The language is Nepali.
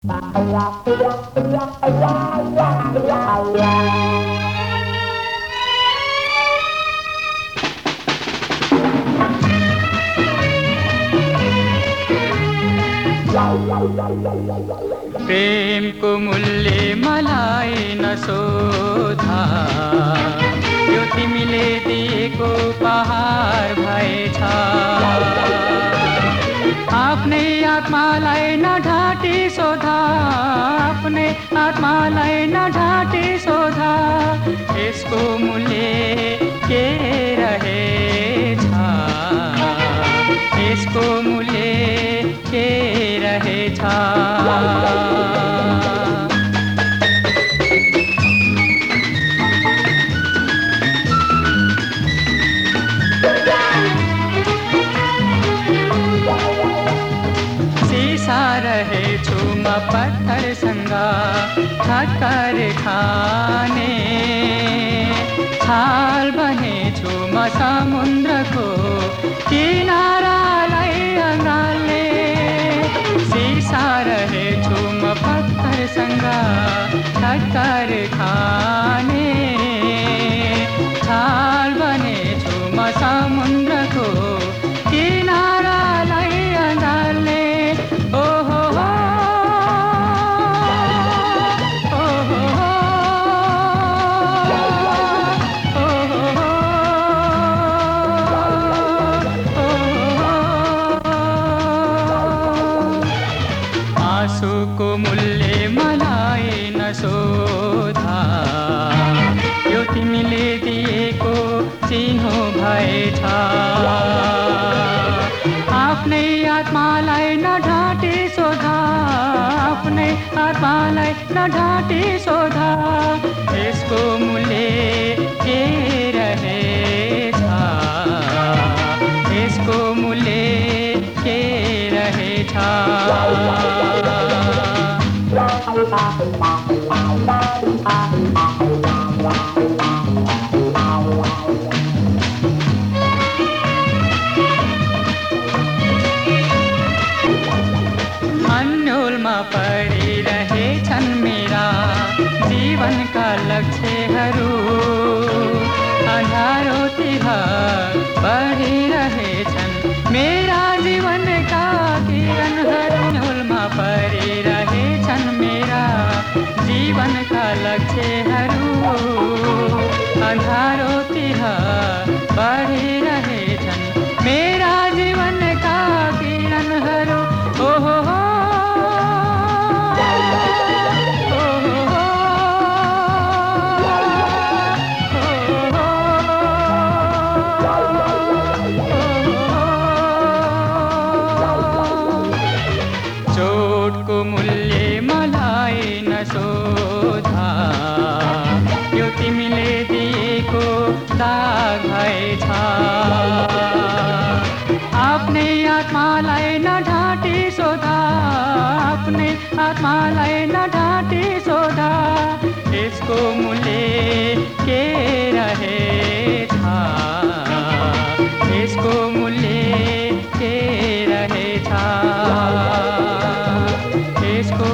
प्रेमको मूल्य मलाई नसोधा यो तिमीले दिएको पहाड भएछ। आफ्नै आत्मालाई नढाँटी सोधा आफ्नै आत्मालाई नढाँटी सोधा। यसको मूल्य के रहेछ? यसको मूल्य के रहेछ? रहे चूमा पत्थर संगा थकर खाने। हाल बने चूमा समुद्र को, किनारा लाई अंगाले। शीशा रहे चूमा पत्थर संगा थकर आफ्नै आत्मालाई नढाँटी सोधा आफ्नै आत्मालाई नढाँटी सोधा यसको मूल्य के रहेछ? यसको मूल्य के रहेछ? जीवन का लक्ष्य हरू। तिहार बढ़ी रहे छन्। मेरा जीवन का किरण हरुण उल्मा परि रहे छन्। मेरा जीवन का लक्ष्य हरू। अधार आफ्नै आत्मालाई न ढाँटी सोधा आफ्नै आत्मालाई न ढाँटी सोधा यसको मूल्य के रहेछ यसको मूल्य के रहेछ यसको